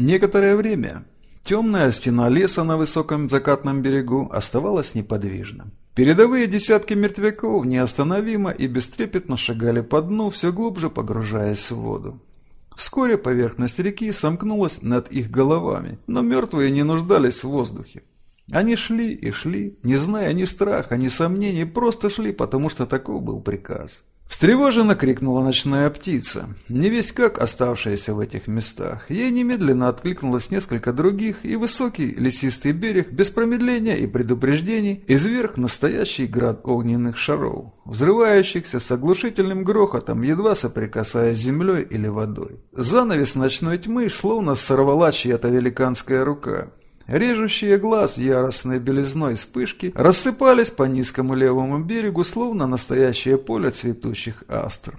Некоторое время темная стена леса на высоком закатном берегу оставалась неподвижна. Передовые десятки мертвяков неостановимо и бестрепетно шагали по дну, все глубже погружаясь в воду. Вскоре поверхность реки сомкнулась над их головами, но мертвые не нуждались в воздухе. Они шли и шли, не зная ни страха, ни сомнений, просто шли, потому что таков был приказ. Встревоженно крикнула ночная птица, не весь как оставшаяся в этих местах. Ей немедленно откликнулось несколько других, и высокий лесистый берег без промедления и предупреждений изверг настоящий град огненных шаров, взрывающихся с оглушительным грохотом, едва соприкасаясь с землей или водой. Занавес ночной тьмы словно сорвала чья-то великанская рука. Режущие глаз яростной белизной вспышки рассыпались по низкому левому берегу, словно настоящее поле цветущих астр.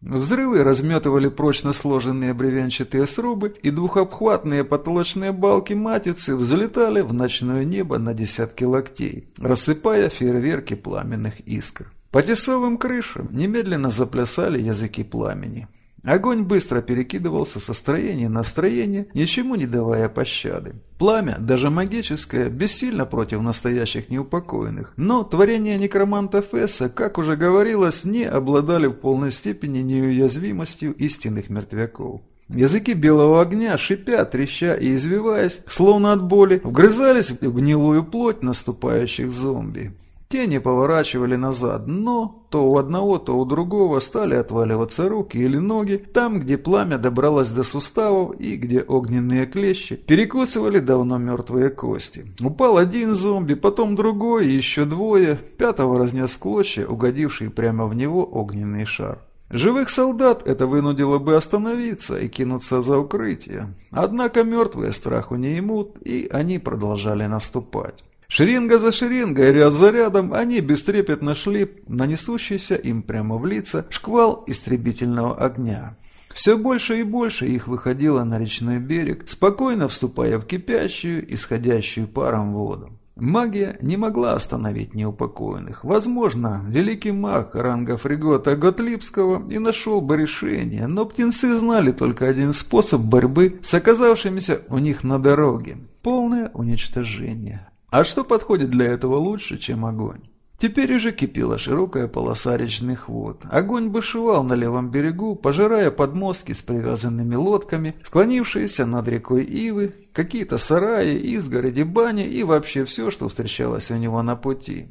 Взрывы разметывали прочно сложенные бревенчатые срубы, и двухобхватные потолочные балки матицы взлетали в ночное небо на десятки локтей, рассыпая фейерверки пламенных искр. По тесовым крышам немедленно заплясали языки пламени. Огонь быстро перекидывался со строения на строение, ничему не давая пощады. Пламя, даже магическое, бессильно против настоящих неупокоенных, но творения некроманта Фесса, как уже говорилось, не обладали в полной степени неуязвимостью истинных мертвяков. Языки белого огня, шипя, треща и извиваясь, словно от боли, вгрызались в гнилую плоть наступающих зомби. Тени поворачивали назад, но то у одного, то у другого стали отваливаться руки или ноги, там, где пламя добралось до суставов и где огненные клещи перекусывали давно мертвые кости. Упал один зомби, потом другой, еще двое, пятого разнес в клочья, угодивший прямо в него огненный шар. Живых солдат это вынудило бы остановиться и кинуться за укрытие. Однако мертвые страху не имут, и они продолжали наступать. Шеренга за шеренгой, ряд за рядом, они бестрепетно шли на несущийся им прямо в лица шквал истребительного огня. Все больше и больше их выходило на речной берег, спокойно вступая в кипящую, исходящую паром воду. Магия не могла остановить неупокоенных. Возможно, великий маг ранга фрегота Готлипского и нашел бы решение, но птенцы знали только один способ борьбы с оказавшимися у них на дороге – полное уничтожение. А что подходит для этого лучше, чем огонь? Теперь уже кипела широкая полоса речных вод. Огонь бушевал на левом берегу, пожирая подмостки с привязанными лодками, склонившиеся над рекой Ивы, какие-то сараи, изгороди, бани и вообще все, что встречалось у него на пути.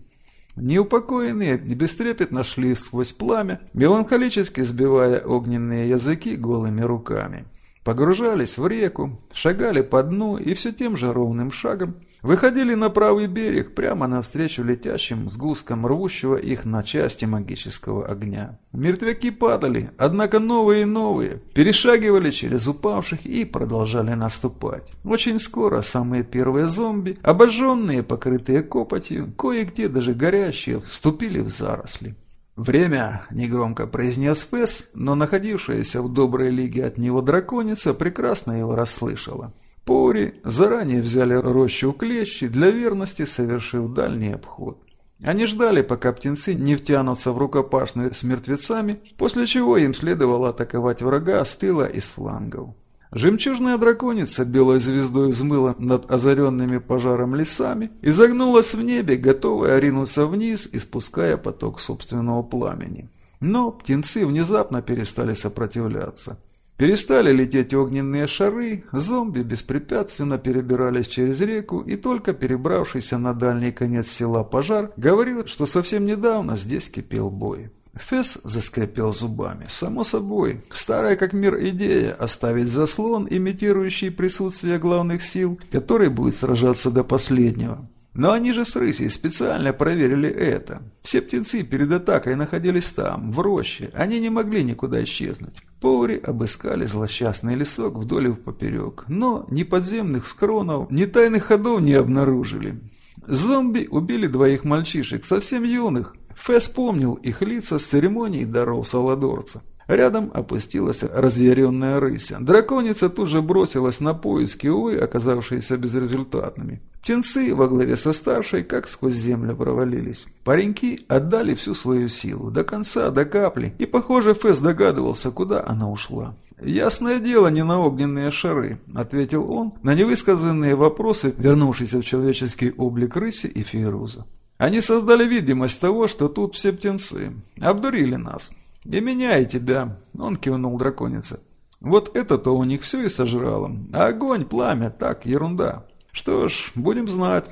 Неупокоенные бестрепетно шли сквозь пламя, меланхолически сбивая огненные языки голыми руками. Погружались в реку, шагали по дну и все тем же ровным шагом Выходили на правый берег, прямо навстречу летящим сгусткам рвущего их на части магического огня. Мертвяки падали, однако новые и новые, перешагивали через упавших и продолжали наступать. Очень скоро самые первые зомби, обожженные, покрытые копотью, кое-где даже горящие, вступили в заросли. «Время», — негромко произнес Фесс, но находившаяся в доброй лиге от него драконица прекрасно его расслышала. Пори заранее взяли рощу клещи, для верности совершив дальний обход. Они ждали, пока птенцы не втянутся в рукопашную с мертвецами, после чего им следовало атаковать врага с тыла и с флангов. Жемчужная драконица белой звездой взмыла над озаренными пожаром лесами и загнулась в небе, готовая ринуться вниз, испуская поток собственного пламени. Но птенцы внезапно перестали сопротивляться. Перестали лететь огненные шары, зомби беспрепятственно перебирались через реку, и только перебравшийся на дальний конец села пожар говорил, что совсем недавно здесь кипел бой. Фесс заскрипел зубами. Само собой, старая как мир идея оставить заслон, имитирующий присутствие главных сил, который будет сражаться до последнего. Но они же с рысей специально проверили это. Все птенцы перед атакой находились там, в роще. Они не могли никуда исчезнуть. Повари обыскали злосчастный лесок вдоль и поперек, но ни подземных скронов, ни тайных ходов не обнаружили. Зомби убили двоих мальчишек, совсем юных. Фэс помнил их лица с церемонией даров Саладорца. Рядом опустилась разъяренная рыся. Драконица тут же бросилась на поиски, увы, оказавшиеся безрезультатными. Птенцы во главе со старшей как сквозь землю провалились. Пареньки отдали всю свою силу, до конца, до капли, и, похоже, Фэс догадывался, куда она ушла. «Ясное дело, не на огненные шары», — ответил он на невысказанные вопросы, вернувшиеся в человеческий облик рыси и фейруза. «Они создали видимость того, что тут все птенцы. Обдурили нас. И меня, и тебя», — он кивнул драконице. «Вот это-то у них все и сожрало. Огонь, пламя, так, ерунда. Что ж, будем знать».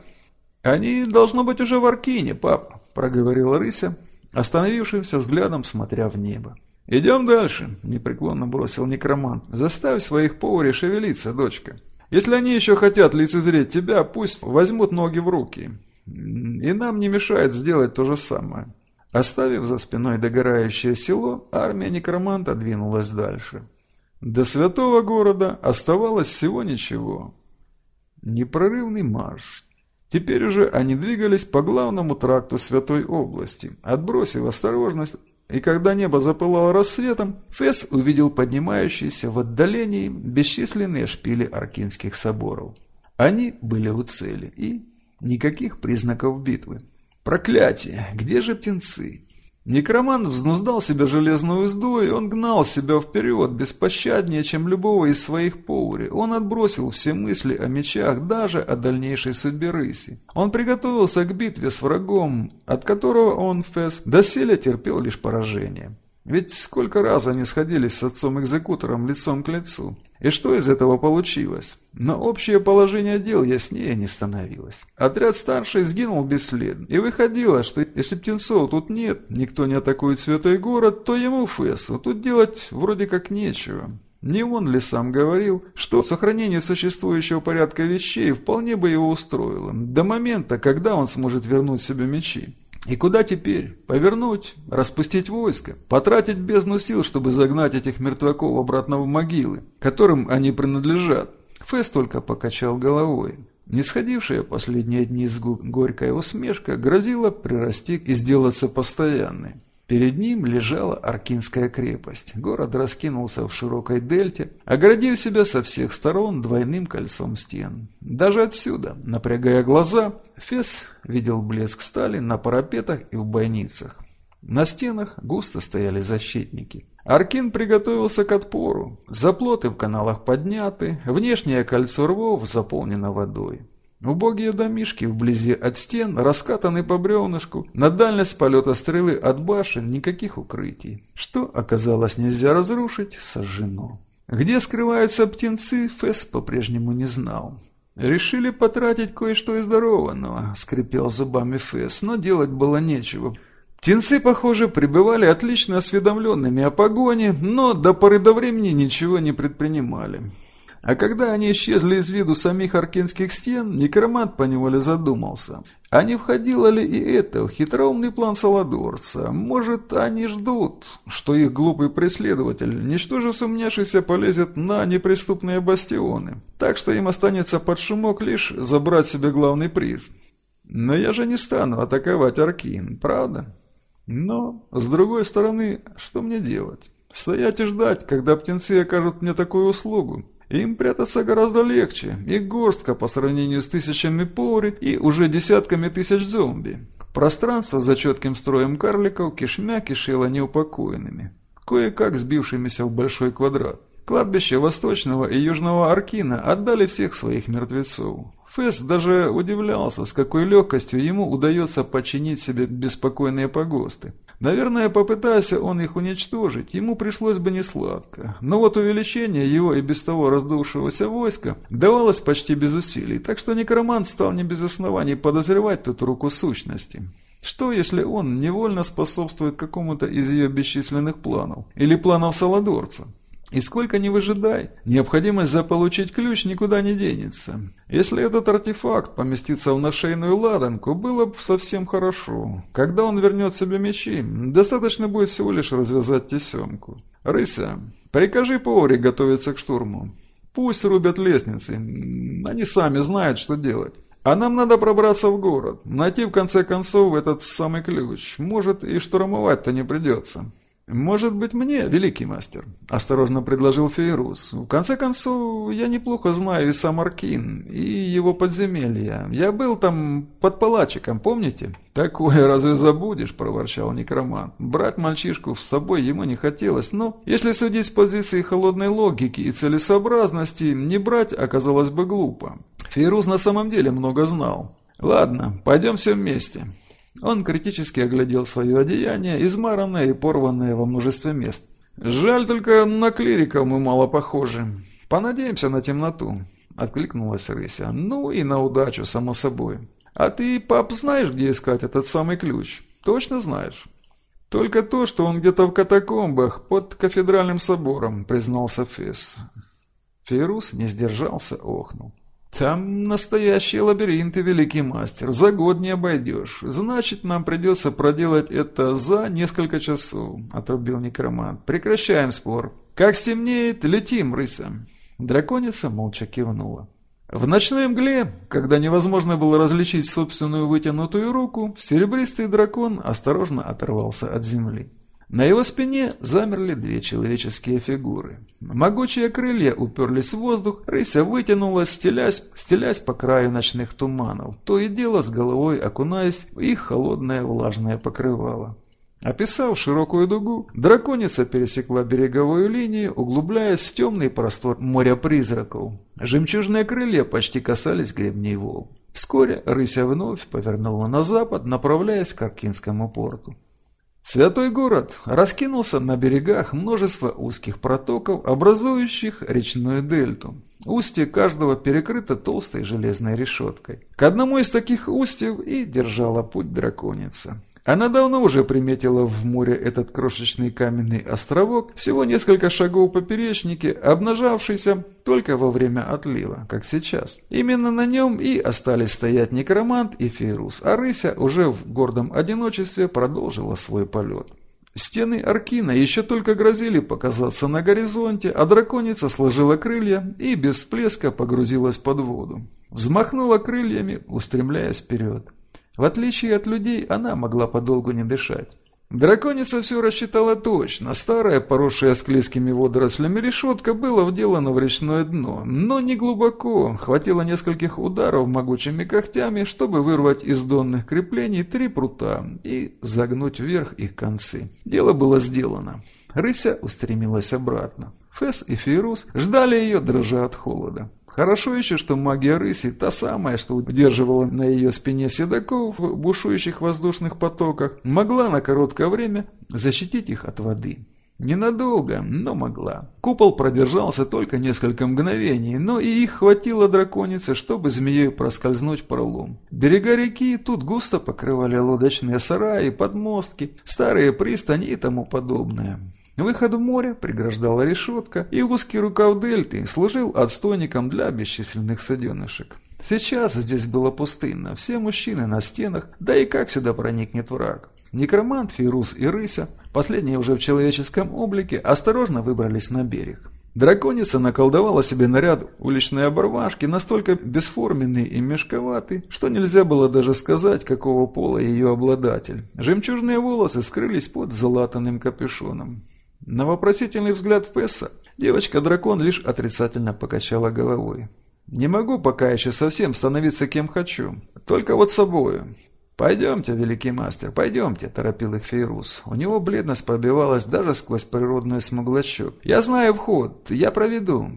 «Они, должно быть, уже в Аркине, пап», — проговорила рыся, остановившимся взглядом смотря в небо. «Идем дальше», — непреклонно бросил некромант. «Заставь своих поварей шевелиться, дочка. Если они еще хотят лицезреть тебя, пусть возьмут ноги в руки. И нам не мешает сделать то же самое». Оставив за спиной догорающее село, армия некроманта двинулась дальше. До святого города оставалось всего ничего. Непрорывный марш. Теперь уже они двигались по главному тракту Святой области, отбросив осторожность и когда небо запылало рассветом, Фесс увидел поднимающиеся в отдалении бесчисленные шпили аркинских соборов. Они были у цели, и никаких признаков битвы. Проклятие! Где же птенцы? Некромант взнуздал себе железную узду, и он гнал себя вперед, беспощаднее, чем любого из своих поури. Он отбросил все мысли о мечах, даже о дальнейшей судьбе рыси. Он приготовился к битве с врагом, от которого он, Фесс, доселе терпел лишь поражение. Ведь сколько раз они сходились с отцом-экзекутором лицом к лицу. И что из этого получилось? Но общее положение дел яснее не становилось. Отряд старший сгинул бесследно, и выходило, что если птенцов тут нет, никто не атакует святой город, то ему, Фессу, тут делать вроде как нечего. Не он ли сам говорил, что сохранение существующего порядка вещей вполне бы его устроило, до момента, когда он сможет вернуть себе мечи? И куда теперь? Повернуть? Распустить войско? Потратить бездну сил, чтобы загнать этих мертвяков обратно в могилы, которым они принадлежат? Фэс только покачал головой. Не сходившая последние дни с губ горькая усмешка грозила прирасти и сделаться постоянной. Перед ним лежала Аркинская крепость. Город раскинулся в широкой дельте, оградив себя со всех сторон двойным кольцом стен. Даже отсюда, напрягая глаза, Фес видел блеск стали на парапетах и в бойницах. На стенах густо стояли защитники. Аркин приготовился к отпору. Заплоты в каналах подняты, внешнее кольцо рвов заполнено водой. Убогие домишки вблизи от стен раскатаны по бревнышку, на дальность полета стрелы от башен никаких укрытий. Что оказалось нельзя разрушить, сожжено. Где скрываются птенцы, Фесс по-прежнему не знал. «Решили потратить кое-что из дарованного», — скрипел зубами Фесс, но делать было нечего. Птенцы, похоже, пребывали отлично осведомленными о погоне, но до поры до времени ничего не предпринимали. А когда они исчезли из виду самих аркенских стен, некромант поневоле задумался. А не входило ли и это в хитроумный план Саладорца? Может, они ждут, что их глупый преследователь, ничтоже сумняшися, полезет на неприступные бастионы. Так что им останется под шумок лишь забрать себе главный приз. Но я же не стану атаковать Аркин, правда? Но, с другой стороны, что мне делать? Стоять и ждать, когда птенцы окажут мне такую услугу? Им прятаться гораздо легче, их горстка по сравнению с тысячами пори и уже десятками тысяч зомби. Пространство за четким строем карликов кишмя кишело неупокоенными, кое-как сбившимися в большой квадрат. Кладбище Восточного и Южного Аркина отдали всех своих мертвецов. Фесс даже удивлялся, с какой легкостью ему удается подчинить себе беспокойные погосты. Наверное, попытайся он их уничтожить, ему пришлось бы несладко. Но вот увеличение его и без того раздувшегося войска давалось почти без усилий, так что некромант стал не без оснований подозревать тут руку сущности. Что, если он невольно способствует какому-то из ее бесчисленных планов? Или планов Саладорца? И сколько ни выжидай, необходимость заполучить ключ никуда не денется. Если этот артефакт поместится в нашейную ладанку, было бы совсем хорошо. Когда он вернет себе мечи, достаточно будет всего лишь развязать тесемку. Рыся, прикажи поваре готовиться к штурму. Пусть рубят лестницы, они сами знают, что делать. А нам надо пробраться в город, найти в конце концов этот самый ключ. Может и штурмовать-то не придется. «Может быть, мне, великий мастер?» – осторожно предложил Фейрус. «В конце концов, я неплохо знаю и сам Аркин, и его подземелья. Я был там под палачиком, помните?» «Такое разве забудешь?» – проворчал некромант. Брать мальчишку с собой ему не хотелось, но, если судить с позиции холодной логики и целесообразности, не брать оказалось бы глупо. Фейрус на самом деле много знал. «Ладно, пойдем все вместе». Он критически оглядел свое одеяние, измаранное и порванное во множестве мест. «Жаль только на клириков мы мало похожи. Понадеемся на темноту», — откликнулась Рыся. «Ну и на удачу, само собой. А ты, пап, знаешь, где искать этот самый ключ? Точно знаешь?» «Только то, что он где-то в катакомбах под кафедральным собором», — признался Фесс. Фейрус не сдержался, охнул. «Там настоящие лабиринты, великий мастер. За год не обойдешь. Значит, нам придется проделать это за несколько часов», — отрубил некромант. «Прекращаем спор. Как стемнеет, летим, рыса». Драконица молча кивнула. В ночной мгле, когда невозможно было различить собственную вытянутую руку, серебристый дракон осторожно оторвался от земли. На его спине замерли две человеческие фигуры. Могучие крылья уперлись в воздух, рыся вытянулась, стелясь, стелясь по краю ночных туманов, то и дело с головой окунаясь в их холодное влажное покрывало. Описав широкую дугу, драконица пересекла береговую линию, углубляясь в темный простор моря призраков. Жемчужные крылья почти касались гребней волн. Вскоре рыся вновь повернула на запад, направляясь к Аркинскому порту. Святой город раскинулся на берегах множества узких протоков, образующих речную дельту. Устье каждого перекрыто толстой железной решеткой. К одному из таких устьев и держала путь драконица. Она давно уже приметила в море этот крошечный каменный островок, всего несколько шагов поперечнике, обнажавшийся только во время отлива, как сейчас. Именно на нем и остались стоять некромант и фейрус, а рыся уже в гордом одиночестве продолжила свой полет. Стены Аркина еще только грозили показаться на горизонте, а драконица сложила крылья и без всплеска погрузилась под воду. Взмахнула крыльями, устремляясь вперед. В отличие от людей, она могла подолгу не дышать. Драконица все рассчитала точно. Старая, поросшая склизкими водорослями решетка была вделана в речное дно, но не глубоко. Хватило нескольких ударов могучими когтями, чтобы вырвать из донных креплений три прута и загнуть вверх их концы. Дело было сделано. Рыся устремилась обратно. Фес и Фейрус ждали ее, дрожа от холода. Хорошо еще, что магия рыси, та самая, что удерживала на ее спине седаков в бушующих воздушных потоках, могла на короткое время защитить их от воды. Ненадолго, но могла. Купол продержался только несколько мгновений, но и их хватило драконице, чтобы змеей проскользнуть в пролом. Берега реки тут густо покрывали лодочные сараи, подмостки, старые пристани и тому подобное. Выход в море преграждала решетка, и узкий рукав дельты служил отстойником для бесчисленных суденышек. Сейчас здесь было пустынно, все мужчины на стенах, да и как сюда проникнет враг? Некромант, Фирус и Рыся, последние уже в человеческом облике, осторожно выбрались на берег. Драконица наколдовала себе наряд уличной оборвашки, настолько бесформенный и мешковатый, что нельзя было даже сказать, какого пола ее обладатель. Жемчужные волосы скрылись под залатанным капюшоном. На вопросительный взгляд Фесса девочка-дракон лишь отрицательно покачала головой. «Не могу пока еще совсем становиться кем хочу, только вот собою». «Пойдемте, великий мастер, пойдемте», – торопил их Фейрус. У него бледность пробивалась даже сквозь природную смуглощек. «Я знаю вход, я проведу».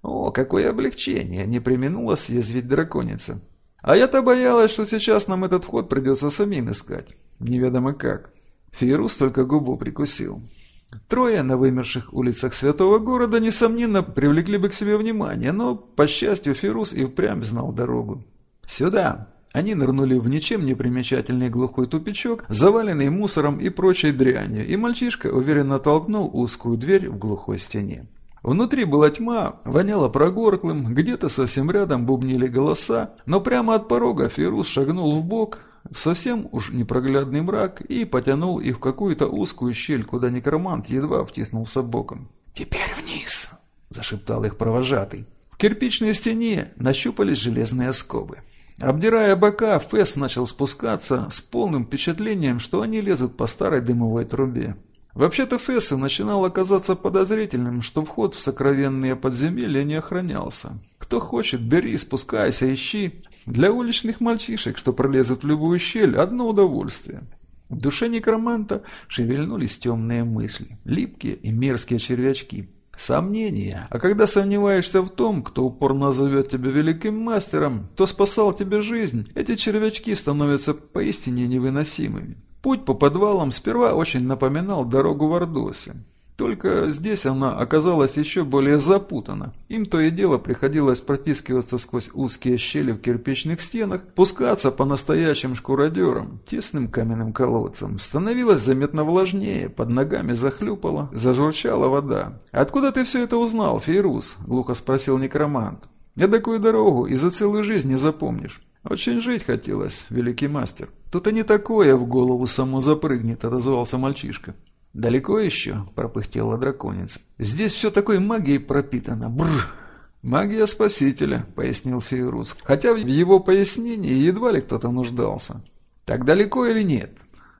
«О, какое облегчение!» – не применула съязвить драконица. «А я-то боялась, что сейчас нам этот вход придется самим искать. Неведомо как». Фейрус только губу прикусил. Трое на вымерших улицах святого города, несомненно, привлекли бы к себе внимание, но, по счастью, Фирус и впрямь знал дорогу. «Сюда!» Они нырнули в ничем не примечательный глухой тупичок, заваленный мусором и прочей дрянью, и мальчишка уверенно толкнул узкую дверь в глухой стене. Внутри была тьма, воняло прогорклым, где-то совсем рядом бубнили голоса, но прямо от порога Фирус шагнул в бок, в совсем уж непроглядный мрак и потянул их в какую-то узкую щель, куда некромант едва втиснулся боком. «Теперь вниз!» – зашептал их провожатый. В кирпичной стене нащупались железные скобы. Обдирая бока, Фесс начал спускаться с полным впечатлением, что они лезут по старой дымовой трубе. Вообще-то Фессу начинало казаться подозрительным, что вход в сокровенные подземелья не охранялся. Кто хочет, бери, спускайся, ищи. Для уличных мальчишек, что пролезут в любую щель, одно удовольствие. В душе некроманта шевельнулись темные мысли, липкие и мерзкие червячки. Сомнения. А когда сомневаешься в том, кто упорно зовет тебя великим мастером, кто спасал тебе жизнь, эти червячки становятся поистине невыносимыми. Путь по подвалам сперва очень напоминал дорогу в Ордосе. Только здесь она оказалась еще более запутана. Им то и дело приходилось протискиваться сквозь узкие щели в кирпичных стенах, пускаться по настоящим шкуродерам, тесным каменным колодцам. Становилось заметно влажнее, под ногами захлюпала, зажурчала вода. «Откуда ты все это узнал, Фейрус?» – глухо спросил некромант. «Я такую дорогу и за целую жизнь не запомнишь». «Очень жить хотелось, великий мастер». «Тут и не такое в голову само запрыгнет», – отозвался мальчишка. «Далеко еще?» – пропыхтела драконица. «Здесь все такой магией пропитано. Бррр!» «Магия Спасителя», – пояснил Фейрус. Хотя в его пояснении едва ли кто-то нуждался. «Так далеко или нет?»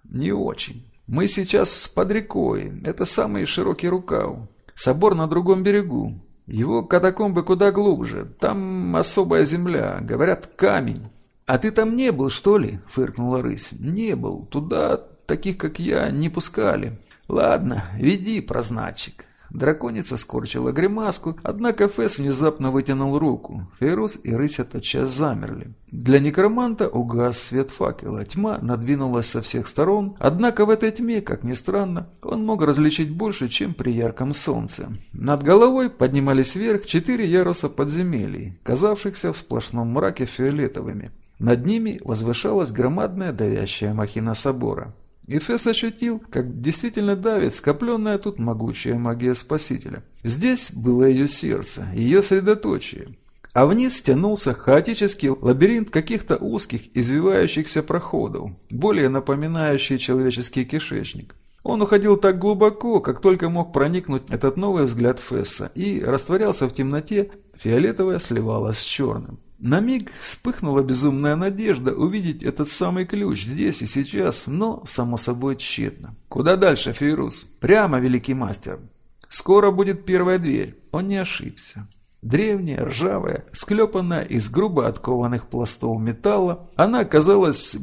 «Не очень. Мы сейчас под рекой. Это самый широкий рукав. Собор на другом берегу. Его катакомбы куда глубже. Там особая земля. Говорят, камень». «А ты там не был, что ли?» – фыркнула рысь. «Не был. Туда таких, как я, не пускали. «Ладно, веди, прознатчик». Драконица скорчила гримаску, однако Фесс внезапно вытянул руку. Фейрус и Рыся тотчас замерли. Для некроманта угас свет факела, тьма надвинулась со всех сторон, однако в этой тьме, как ни странно, он мог различить больше, чем при ярком солнце. Над головой поднимались вверх четыре яруса подземелий, казавшихся в сплошном мраке фиолетовыми. Над ними возвышалась громадная давящая махина собора. И Фесс ощутил, как действительно давит скопленная тут могучая магия Спасителя. Здесь было ее сердце, ее средоточие. А вниз тянулся хаотический лабиринт каких-то узких, извивающихся проходов, более напоминающий человеческий кишечник. Он уходил так глубоко, как только мог проникнуть этот новый взгляд Фесса, и растворялся в темноте, фиолетовое сливалось с черным. На миг вспыхнула безумная надежда увидеть этот самый ключ здесь и сейчас, но, само собой, тщетно. Куда дальше, Фейрус? Прямо, великий мастер. Скоро будет первая дверь. Он не ошибся. Древняя, ржавая, склепанная из грубо откованных пластов металла, она, казалось,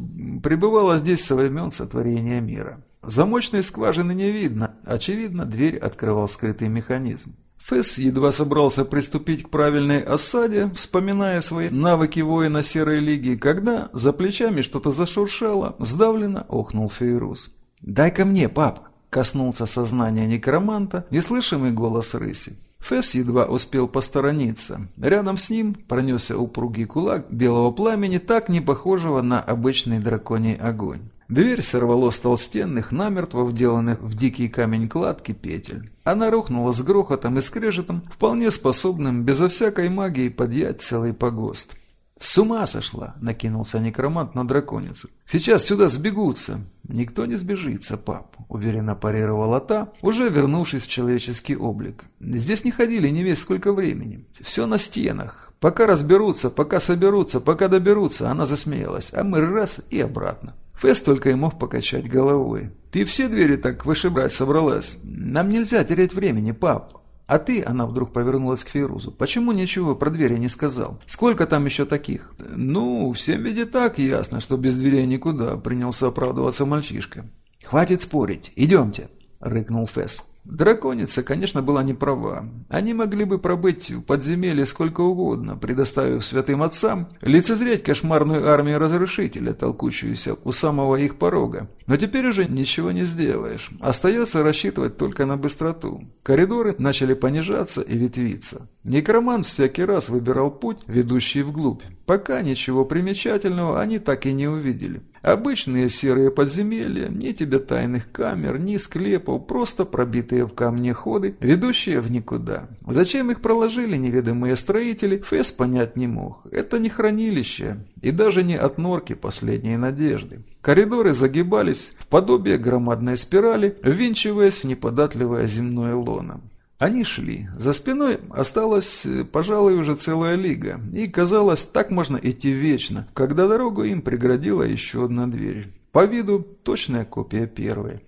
пребывала здесь со времен сотворения мира. Замочной скважины не видно, очевидно, дверь открывал скрытый механизм. Фесс едва собрался приступить к правильной осаде, вспоминая свои навыки воина Серой Лиги, когда за плечами что-то зашуршало, сдавленно охнул Фейрус. «Дай-ка мне, пап!» – коснулся сознания некроманта неслышимый голос рыси. Фесс едва успел посторониться. Рядом с ним пронесся упругий кулак белого пламени, так не похожего на обычный драконий огонь. Дверь сорвало с толстенных, намертво вделанных в дикий камень кладки петель. Она рухнула с грохотом и скрежетом, вполне способным безо всякой магии подъять целый погост. «С ума сошла!» – накинулся некромант на драконицу. «Сейчас сюда сбегутся!» «Никто не сбежится, пап», – уверенно парировала та, уже вернувшись в человеческий облик. «Здесь не ходили не весь сколько времени. Все на стенах. Пока разберутся, пока соберутся, пока доберутся». Она засмеялась, а мы раз и обратно. Фест только и мог покачать головой. «Ты все двери так вышибрать собралась? Нам нельзя терять времени, пап. А ты, она вдруг повернулась к Фейрузу, почему ничего про двери не сказал? Сколько там еще таких? Ну, всем виде так ясно, что без дверей никуда, принялся оправдываться мальчишка. Хватит спорить, идемте, рыкнул Фесс. Драконица, конечно, была не права. Они могли бы пробыть в подземелье сколько угодно, предоставив святым отцам лицезреть кошмарную армию разрушителя, толкущуюся у самого их порога. Но теперь уже ничего не сделаешь. Остается рассчитывать только на быстроту. Коридоры начали понижаться и ветвиться. Некроман всякий раз выбирал путь, ведущий вглубь. Пока ничего примечательного они так и не увидели. Обычные серые подземелья, ни тебе тайных камер, ни склепов, просто пробитые в камне ходы, ведущие в никуда. Зачем их проложили неведомые строители, Фэс понять не мог. Это не хранилище, и даже не от норки последней надежды. Коридоры загибались в подобие громадной спирали, ввинчиваясь в неподатливое земное лоно. Они шли. За спиной осталась, пожалуй, уже целая лига. И казалось, так можно идти вечно, когда дорогу им преградила еще одна дверь. По виду точная копия первой.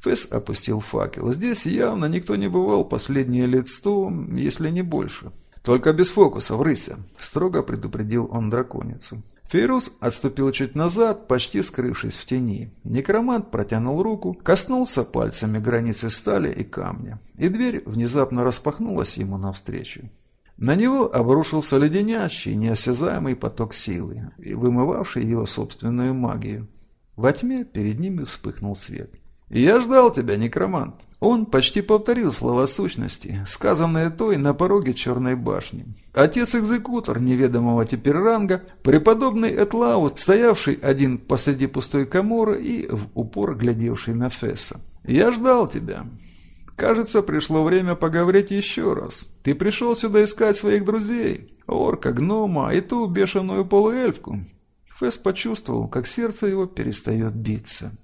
Фесс опустил факел. Здесь явно никто не бывал последние лет сто, если не больше. «Только без фокусов, рыся», – строго предупредил он драконицу. Фейрус отступил чуть назад, почти скрывшись в тени. Некромант протянул руку, коснулся пальцами границы стали и камня, и дверь внезапно распахнулась ему навстречу. На него обрушился леденящий, неосязаемый поток силы, вымывавший его собственную магию. Во тьме перед ними вспыхнул свет. «Я ждал тебя, некромант!» Он почти повторил слова сущности, сказанные той на пороге Черной башни. Отец-экзекутор неведомого теперь ранга, преподобный Этлау, стоявший один посреди пустой коморы и в упор глядевший на Фесса. «Я ждал тебя. Кажется, пришло время поговорить еще раз. Ты пришел сюда искать своих друзей, орка, гнома и ту бешеную полуэльфку». Фесс почувствовал, как сердце его перестает биться.